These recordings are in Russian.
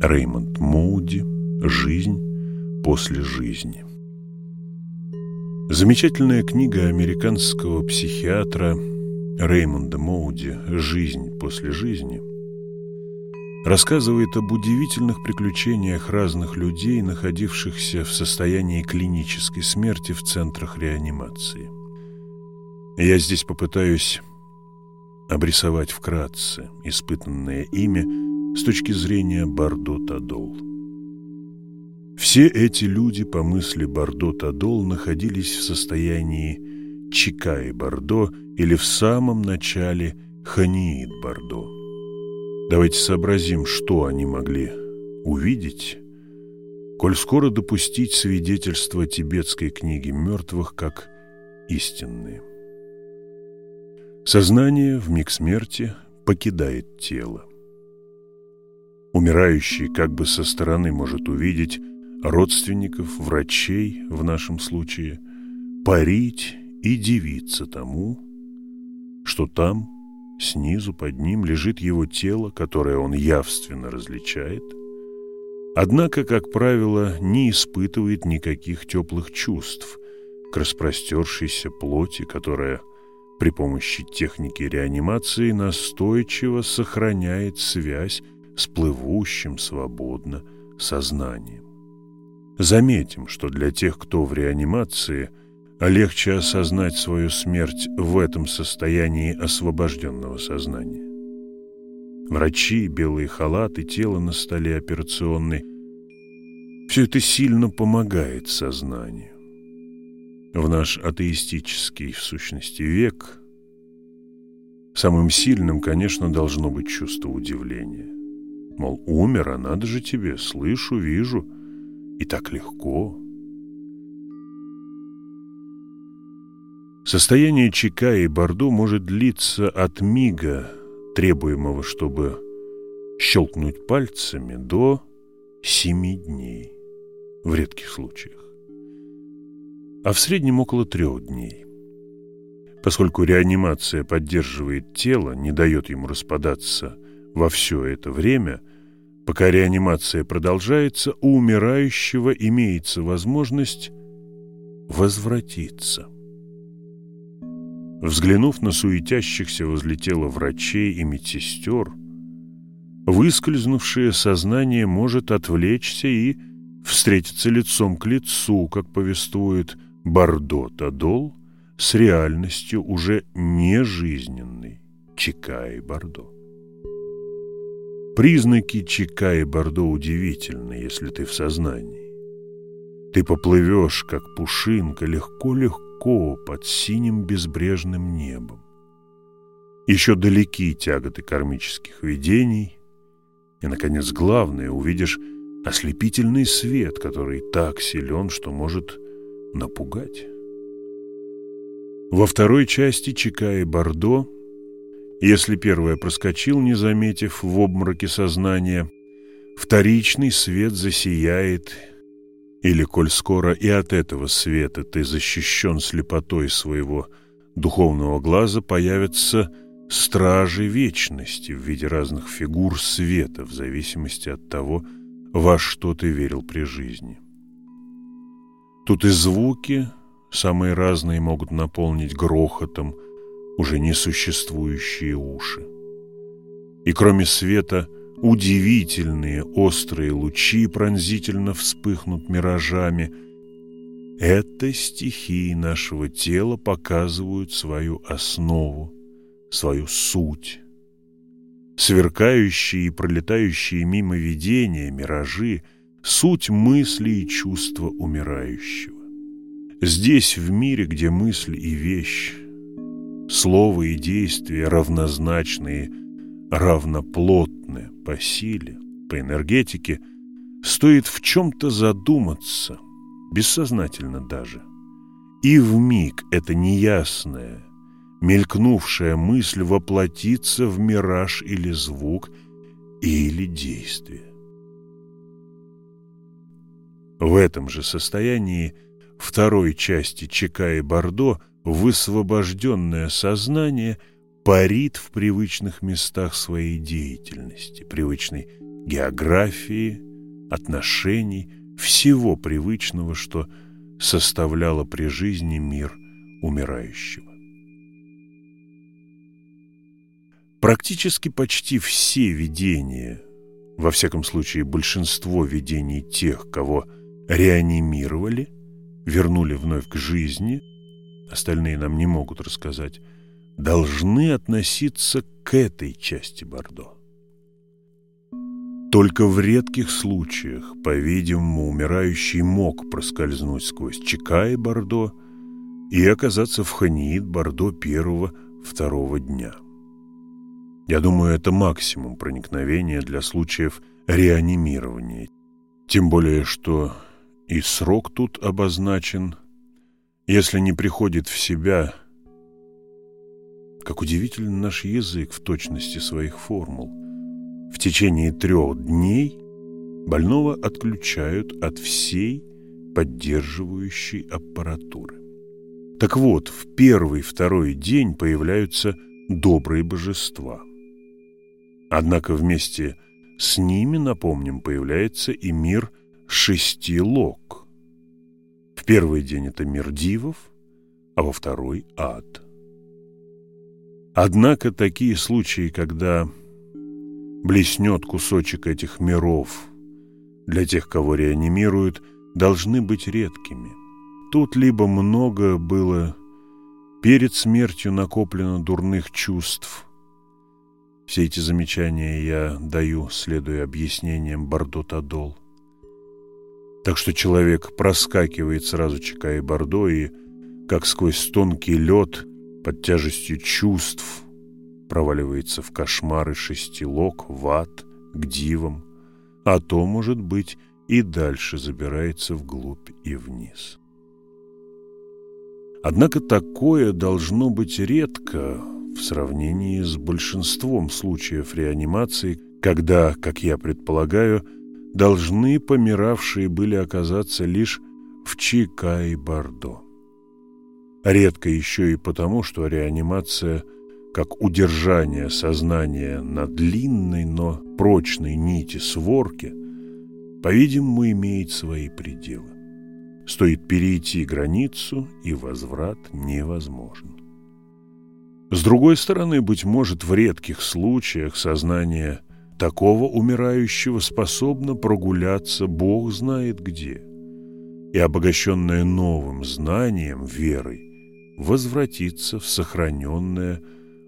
Реймонд Моуди «Жизнь после жизни». Замечательная книга американского психиатра Реймонда Моуди «Жизнь после жизни» рассказывает об удивительных приключениях разных людей, находившихся в состоянии клинической смерти в центрах реанимации. Я здесь попытаюсь обрисовать вкратце испытанное ими с точки зрения Бардо Тадол. Все эти люди, по мысли Бардо Тадол, находились в состоянии Чика и Бордо или в самом начале Ханиит Бордо. Давайте сообразим, что они могли увидеть, коль скоро допустить свидетельство тибетской книги мертвых как истинные. Сознание в миг смерти покидает тело. Умирающий как бы со стороны может увидеть родственников, врачей в нашем случае, парить и дивиться тому, что там Снизу под ним лежит его тело, которое он явственно различает, однако, как правило, не испытывает никаких теплых чувств к распростершейся плоти, которая при помощи техники реанимации настойчиво сохраняет связь с плывущим свободно сознанием. Заметим, что для тех, кто в реанимации – легче осознать свою смерть в этом состоянии освобожденного сознания. Врачи, белые халаты, тело на столе операционной – все это сильно помогает сознанию. В наш атеистический, в сущности, век самым сильным, конечно, должно быть чувство удивления. Мол, умер, а надо же тебе, слышу, вижу, и так легко – Состояние Чика и Бордо может длиться от мига, требуемого, чтобы щелкнуть пальцами, до семи дней, в редких случаях, а в среднем около трех дней. Поскольку реанимация поддерживает тело, не дает ему распадаться во все это время, пока реанимация продолжается, у умирающего имеется возможность возвратиться – Взглянув на суетящихся возле тела врачей и медсестер, выскользнувшее сознание может отвлечься и встретиться лицом к лицу, как повествует Бардо Тадол, с реальностью уже не жизненной Чика и Бардо. Признаки Чика и Бордо удивительны, если ты в сознании. Ты поплывешь, как пушинка, легко-легко, под синим безбрежным небом. Еще далеки тяготы кармических видений, и, наконец, главное, увидишь ослепительный свет, который так силен, что может напугать. Во второй части Чика и Бордо, если первое проскочил, не заметив в обмороке сознания, вторичный свет засияет или, коль скоро и от этого света ты защищен слепотой своего духовного глаза, появятся стражи вечности в виде разных фигур света, в зависимости от того, во что ты верил при жизни. Тут и звуки, самые разные, могут наполнить грохотом уже несуществующие уши. И кроме света – удивительные острые лучи пронзительно вспыхнут миражами. Это стихии нашего тела показывают свою основу, свою суть. Сверкающие и пролетающие мимо видения, миражи — суть мысли и чувства умирающего. Здесь, в мире, где мысль и вещь, слово и действие равнозначные, равноплотны, по силе, по энергетике, стоит в чем-то задуматься, бессознательно даже. И в миг эта неясная, мелькнувшая мысль воплотится в мираж или звук, или действие. В этом же состоянии второй части ЧК и Бордо высвобожденное сознание – парит в привычных местах своей деятельности, привычной географии, отношений, всего привычного, что составляло при жизни мир умирающего. Практически почти все видения, во всяком случае большинство видений тех, кого реанимировали, вернули вновь к жизни, остальные нам не могут рассказать, должны относиться к этой части Бордо. Только в редких случаях, по-видимому, умирающий мог проскользнуть сквозь Чека и Бордо и оказаться в Ханиит Бордо первого-второго дня. Я думаю, это максимум проникновения для случаев реанимирования. Тем более, что и срок тут обозначен. Если не приходит в себя, как удивителен наш язык в точности своих формул. В течение трех дней больного отключают от всей поддерживающей аппаратуры. Так вот, в первый-второй день появляются добрые божества – Однако вместе с ними, напомним, появляется и мир шести лог. Первый день это мир дивов, а во второй – ад. Однако такие случаи, когда блеснет кусочек этих миров для тех, кого реанимируют, должны быть редкими. Тут либо много было перед смертью накоплено дурных чувств, все эти замечания я даю, следуя объяснениям Бордо Тадол. Так что человек проскакивает сразу ЧК и Бордо и, как сквозь тонкий лед, под тяжестью чувств, проваливается в кошмары шестилок, в ад, к дивам, а то, может быть, и дальше забирается вглубь и вниз. Однако такое должно быть редко, в сравнении с большинством случаев реанимации, когда, как я предполагаю, должны помиравшие были оказаться лишь в Чика и Бордо. Редко еще и потому, что реанимация, как удержание сознания на длинной, но прочной нити сворки, по-видимому, имеет свои пределы. Стоит перейти границу, и возврат невозможен. С другой стороны, быть может, в редких случаях сознание такого умирающего способно прогуляться Бог знает где, и, обогащенное новым знанием, верой, возвратиться в сохраненное,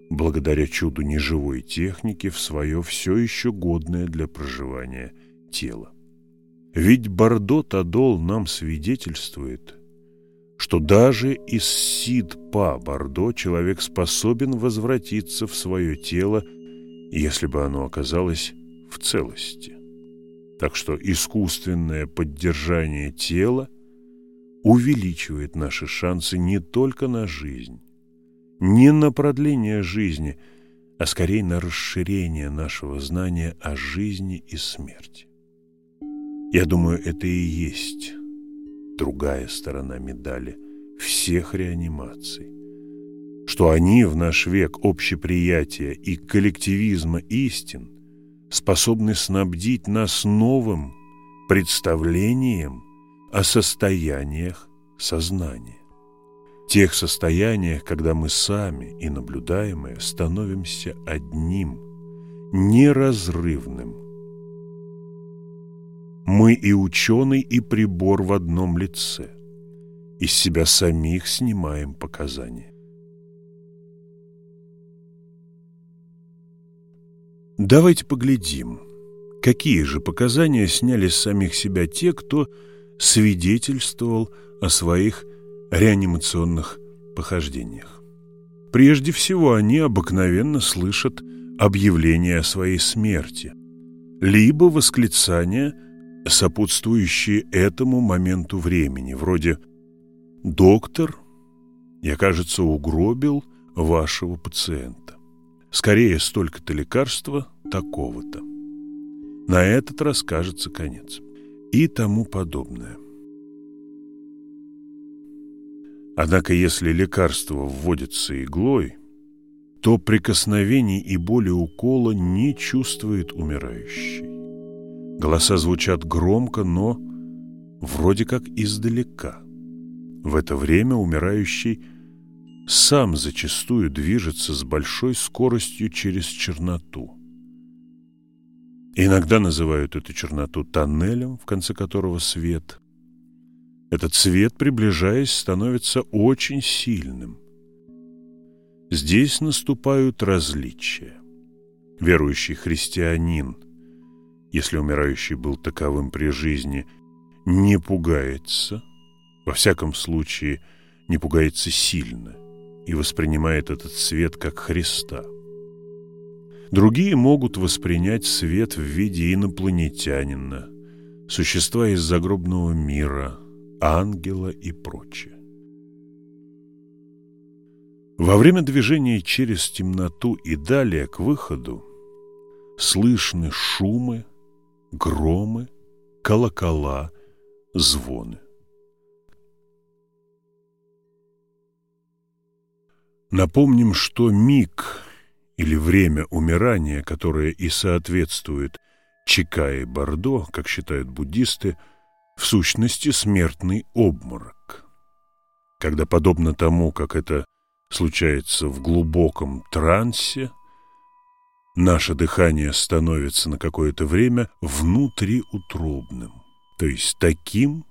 благодаря чуду неживой техники, в свое все еще годное для проживания тело. Ведь Бордо Тадол нам свидетельствует – что даже из Сид-Па Бордо человек способен возвратиться в свое тело, если бы оно оказалось в целости. Так что искусственное поддержание тела увеличивает наши шансы не только на жизнь, не на продление жизни, а скорее на расширение нашего знания о жизни и смерти. Я думаю, это и есть другая сторона медали всех реанимаций. Что они в наш век общеприятия и коллективизма истин способны снабдить нас новым представлением о состояниях сознания. Тех состояниях, когда мы сами и наблюдаемые становимся одним, неразрывным мы и ученый, и прибор в одном лице. Из себя самих снимаем показания. Давайте поглядим, какие же показания сняли с самих себя те, кто свидетельствовал о своих реанимационных похождениях. Прежде всего, они обыкновенно слышат объявление о своей смерти, либо восклицание – сопутствующие этому моменту времени, вроде «Доктор, я, кажется, угробил вашего пациента. Скорее, столько-то лекарства, такого-то. На этот раз, кажется, конец». И тому подобное. Однако, если лекарство вводится иглой, то прикосновений и боли укола не чувствует умирающий. Голоса звучат громко, но вроде как издалека. В это время умирающий сам зачастую движется с большой скоростью через черноту. Иногда называют эту черноту тоннелем, в конце которого свет. Этот свет, приближаясь, становится очень сильным. Здесь наступают различия. Верующий христианин, если умирающий был таковым при жизни, не пугается, во всяком случае не пугается сильно и воспринимает этот свет как Христа. Другие могут воспринять свет в виде инопланетянина, существа из загробного мира, ангела и прочее. Во время движения через темноту и далее к выходу слышны шумы, громы, колокола, звоны. Напомним, что миг или время умирания, которое и соответствует Чика и Бордо, как считают буддисты, в сущности смертный обморок. Когда, подобно тому, как это случается в глубоком трансе, наше дыхание становится на какое-то время внутриутробным, то есть таким,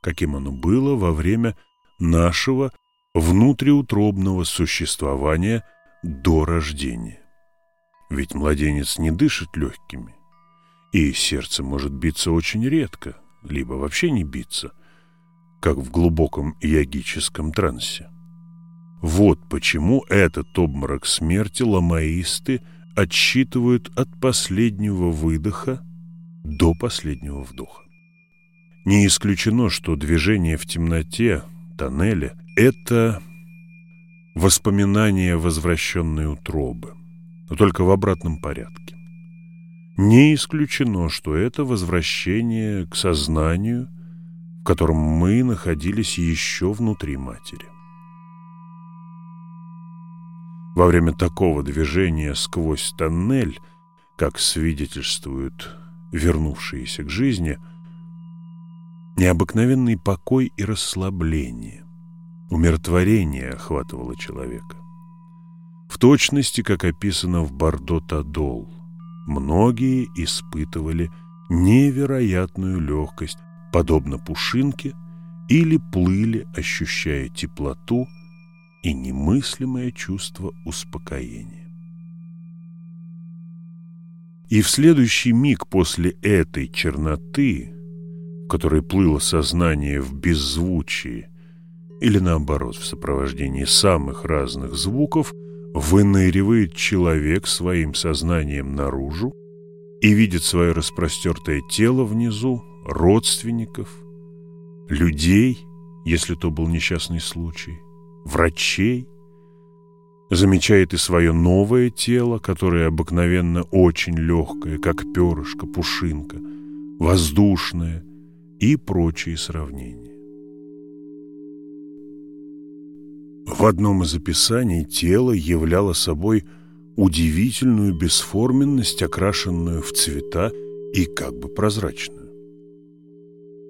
каким оно было во время нашего внутриутробного существования до рождения. Ведь младенец не дышит легкими, и сердце может биться очень редко, либо вообще не биться, как в глубоком йогическом трансе. Вот почему этот обморок смерти ламаисты отсчитывают от последнего выдоха до последнего вдоха. Не исключено, что движение в темноте, тоннеле это воспоминание возвращенной утробы, но только в обратном порядке. Не исключено, что это возвращение к сознанию, в котором мы находились еще внутри матери. Во время такого движения сквозь тоннель, как свидетельствуют вернувшиеся к жизни, необыкновенный покой и расслабление умиротворение охватывало человека. В точности, как описано в Бардо-Тадол, многие испытывали невероятную легкость, подобно пушинке, или плыли, ощущая теплоту и немыслимое чувство успокоения. И в следующий миг после этой черноты, в которой плыло сознание в беззвучии, или наоборот, в сопровождении самых разных звуков выныривает человек своим сознанием наружу и видит свое распростертое тело внизу, родственников, людей, если то был несчастный случай, врачей, замечает и свое новое тело, которое обыкновенно очень легкое, как перышко, пушинка, воздушное и прочие сравнения. В одном из описаний тело являло собой удивительную бесформенность, окрашенную в цвета и как бы прозрачную.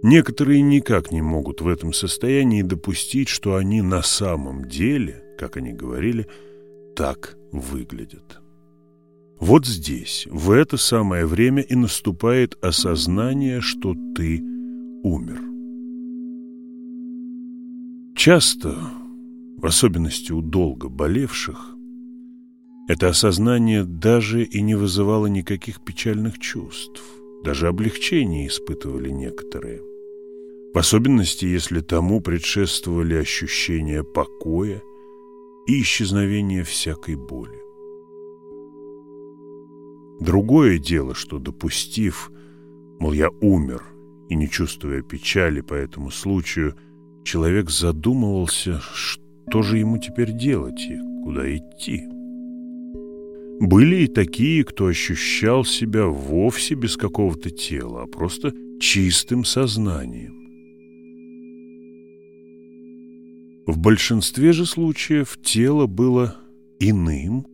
Некоторые никак не могут в этом состоянии допустить, что они на самом деле, как они говорили, так выглядят. Вот здесь, в это самое время и наступает осознание, что ты умер. Часто в особенности у долго болевших, это осознание даже и не вызывало никаких печальных чувств, даже облегчение испытывали некоторые. В особенности, если тому предшествовали ощущения покоя и исчезновения всякой боли. Другое дело, что допустив, мол, я умер, и не чувствуя печали по этому случаю, человек задумывался, что что же ему теперь делать и куда идти? Были и такие, кто ощущал себя вовсе без какого-то тела, а просто чистым сознанием. В большинстве же случаев тело было иным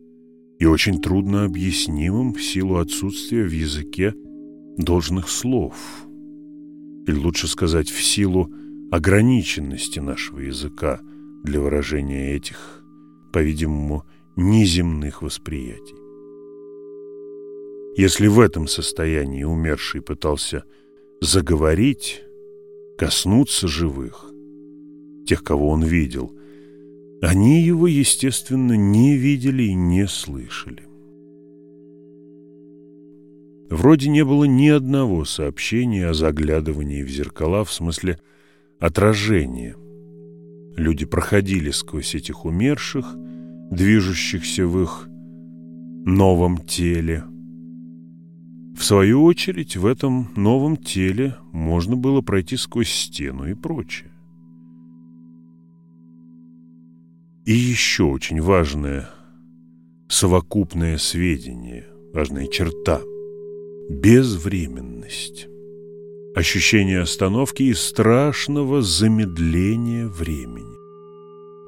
и очень трудно объяснимым в силу отсутствия в языке должных слов, или лучше сказать, в силу ограниченности нашего языка для выражения этих, по-видимому, неземных восприятий. Если в этом состоянии умерший пытался заговорить, коснуться живых, тех, кого он видел, они его, естественно, не видели и не слышали. Вроде не было ни одного сообщения о заглядывании в зеркала в смысле отражения. Люди проходили сквозь этих умерших, движущихся в их новом теле. В свою очередь, в этом новом теле можно было пройти сквозь стену и прочее. И еще очень важное совокупное сведение, важная черта – безвременность. Ощущение остановки и страшного замедления времени.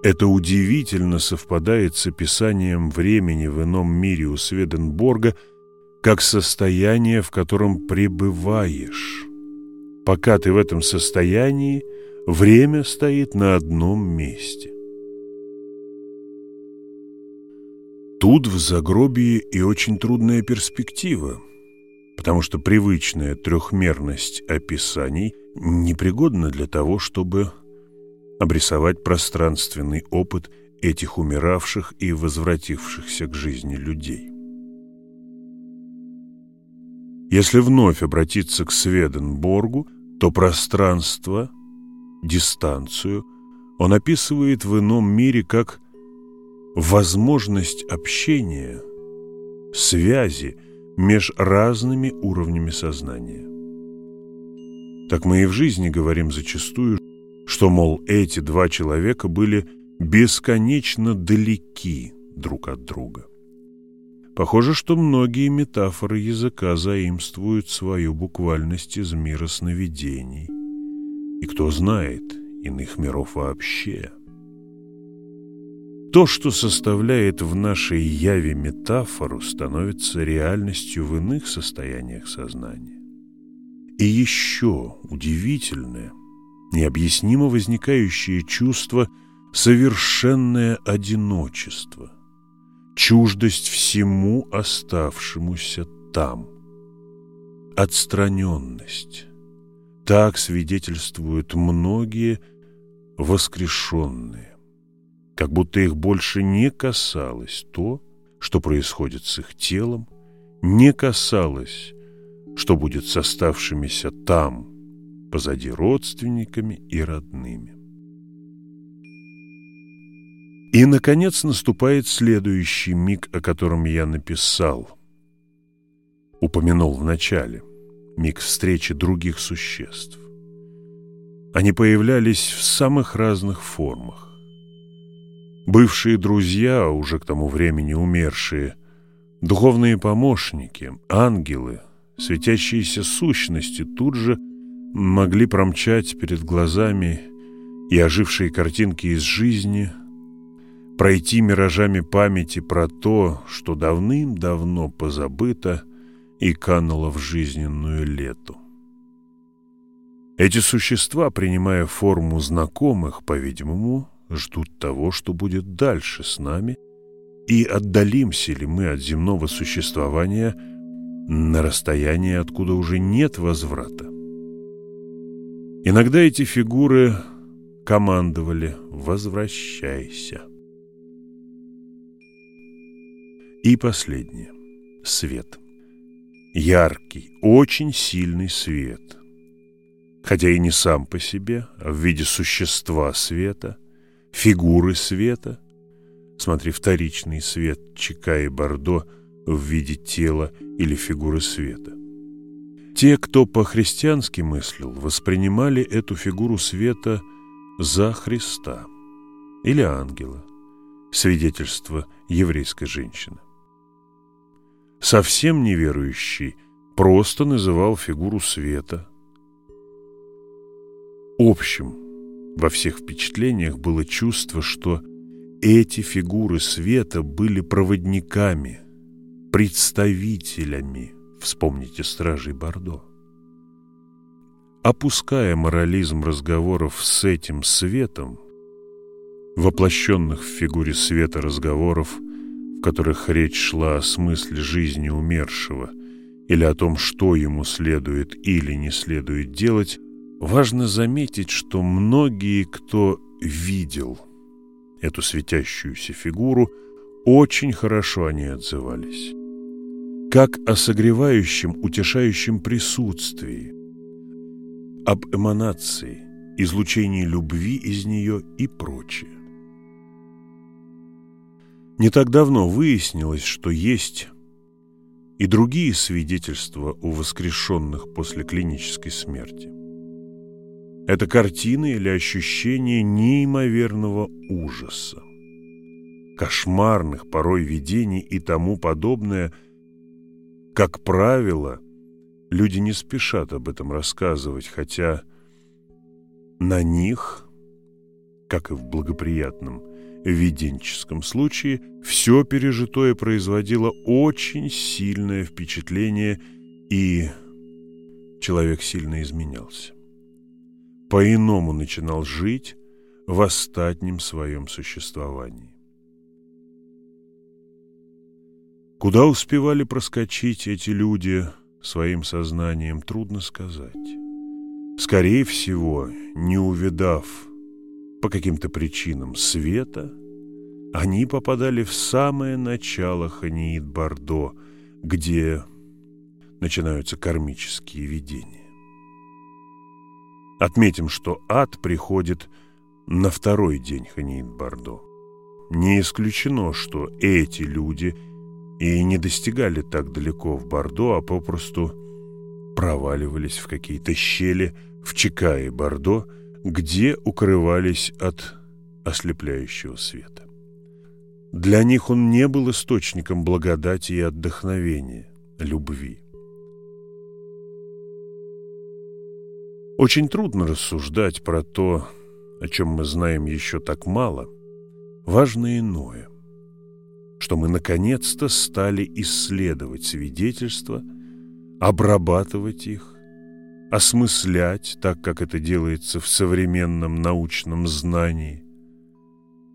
Это удивительно совпадает с описанием времени в ином мире у Сведенборга как состояние, в котором пребываешь. Пока ты в этом состоянии, время стоит на одном месте. Тут в загробии и очень трудная перспектива – потому что привычная трехмерность описаний непригодна для того, чтобы обрисовать пространственный опыт этих умиравших и возвратившихся к жизни людей. Если вновь обратиться к Сведенборгу, то пространство, дистанцию он описывает в ином мире как возможность общения, связи, меж разными уровнями сознания. Так мы и в жизни говорим зачастую, что, мол, эти два человека были бесконечно далеки друг от друга. Похоже, что многие метафоры языка заимствуют свою буквальность из мира сновидений. И кто знает, иных миров вообще – то, что составляет в нашей яве метафору, становится реальностью в иных состояниях сознания. И еще удивительное, необъяснимо возникающее чувство совершенное одиночество, чуждость всему оставшемуся там, отстраненность. Так свидетельствуют многие воскрешенные как будто их больше не касалось то, что происходит с их телом, не касалось, что будет с оставшимися там, позади родственниками и родными. И, наконец, наступает следующий миг, о котором я написал, упомянул в начале, миг встречи других существ. Они появлялись в самых разных формах бывшие друзья, уже к тому времени умершие, духовные помощники, ангелы, светящиеся сущности тут же могли промчать перед глазами и ожившие картинки из жизни, пройти миражами памяти про то, что давным-давно позабыто и кануло в жизненную лету. Эти существа, принимая форму знакомых, по-видимому, ждут того, что будет дальше с нами, и отдалимся ли мы от земного существования на расстояние, откуда уже нет возврата. Иногда эти фигуры командовали «возвращайся». И последнее. Свет. Яркий, очень сильный свет. Хотя и не сам по себе, а в виде существа света – фигуры света. Смотри, вторичный свет чека и бордо в виде тела или фигуры света. Те, кто по-христиански мыслил, воспринимали эту фигуру света за Христа или ангела, свидетельство еврейской женщины. Совсем неверующий просто называл фигуру света общим во всех впечатлениях было чувство, что эти фигуры света были проводниками, представителями Вспомните стражей Бордо. Опуская морализм разговоров с этим светом, воплощенных в фигуре света разговоров, в которых речь шла о смысле жизни умершего или о том, что ему следует или не следует делать, важно заметить, что многие, кто видел эту светящуюся фигуру, очень хорошо о ней отзывались. Как о согревающем, утешающем присутствии, об эманации, излучении любви из нее и прочее. Не так давно выяснилось, что есть и другие свидетельства у воскрешенных после клинической смерти. Это картины или ощущения неимоверного ужаса, кошмарных порой видений и тому подобное. Как правило, люди не спешат об этом рассказывать, хотя на них, как и в благоприятном виденческом случае все пережитое производило очень сильное впечатление, и человек сильно изменялся. По-иному начинал жить в остатнем своем существовании. Куда успевали проскочить эти люди своим сознанием, трудно сказать. Скорее всего, не увидав по каким-то причинам света, они попадали в самое начало Ханиит Бордо, где начинаются кармические видения. Отметим, что ад приходит на второй день Ханиит Бордо. Не исключено, что эти люди и не достигали так далеко в Бордо, а попросту проваливались в какие-то щели в Чикае Бордо, где укрывались от ослепляющего света. Для них он не был источником благодати и отдохновения, любви. Очень трудно рассуждать про то, о чем мы знаем еще так мало. Важно иное, что мы наконец-то стали исследовать свидетельства, обрабатывать их, осмыслять, так как это делается в современном научном знании.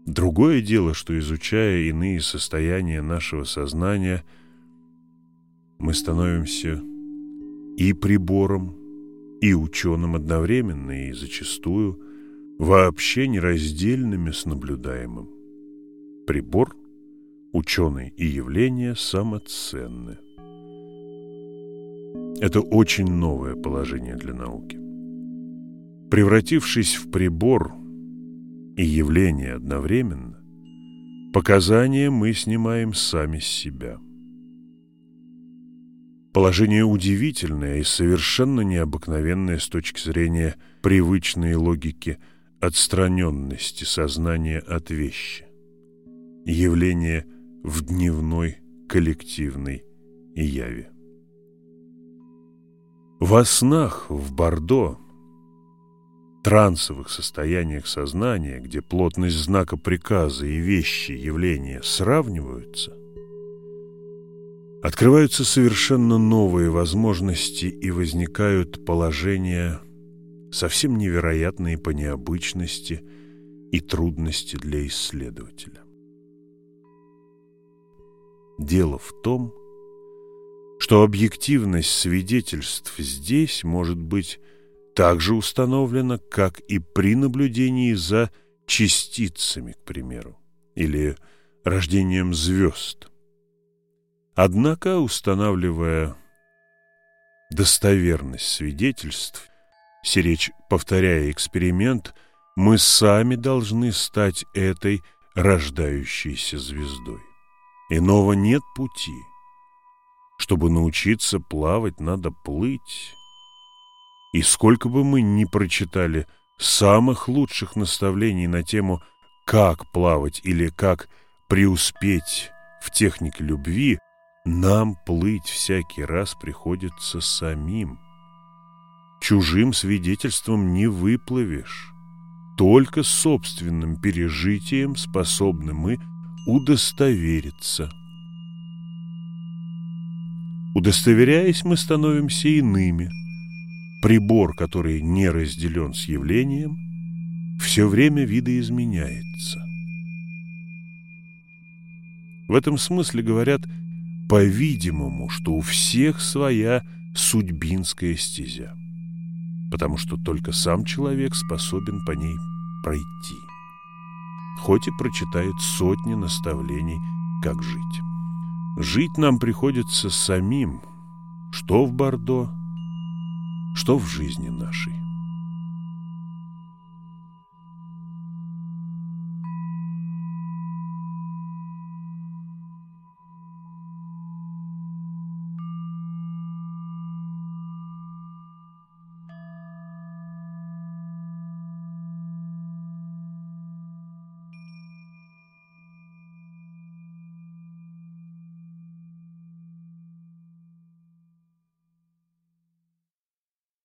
Другое дело, что изучая иные состояния нашего сознания, мы становимся и прибором, и ученым одновременно, и зачастую вообще нераздельными с наблюдаемым. Прибор, ученый и явление самоценны. Это очень новое положение для науки. Превратившись в прибор и явление одновременно, показания мы снимаем сами с себя. Положение удивительное и совершенно необыкновенное с точки зрения привычной логики отстраненности сознания от вещи. Явление в дневной коллективной яве. Во снах в Бордо, трансовых состояниях сознания, где плотность знака приказа и вещи, явления сравниваются, открываются совершенно новые возможности и возникают положения совсем невероятные по необычности и трудности для исследователя. Дело в том, что объективность свидетельств здесь может быть также установлена, как и при наблюдении за частицами, к примеру, или рождением звезд. Однако, устанавливая достоверность свидетельств, сиречь повторяя эксперимент, мы сами должны стать этой рождающейся звездой. Иного нет пути – чтобы научиться плавать, надо плыть. И сколько бы мы ни прочитали самых лучших наставлений на тему «как плавать» или «как преуспеть в технике любви», нам плыть всякий раз приходится самим. Чужим свидетельством не выплывешь. Только собственным пережитием способны мы удостовериться – Удостоверяясь, мы становимся иными. Прибор, который не разделен с явлением, все время видоизменяется. В этом смысле говорят, по-видимому, что у всех своя судьбинская стезя, потому что только сам человек способен по ней пройти, хоть и прочитает сотни наставлений, как жить. Жить нам приходится самим, что в Бордо, что в жизни нашей.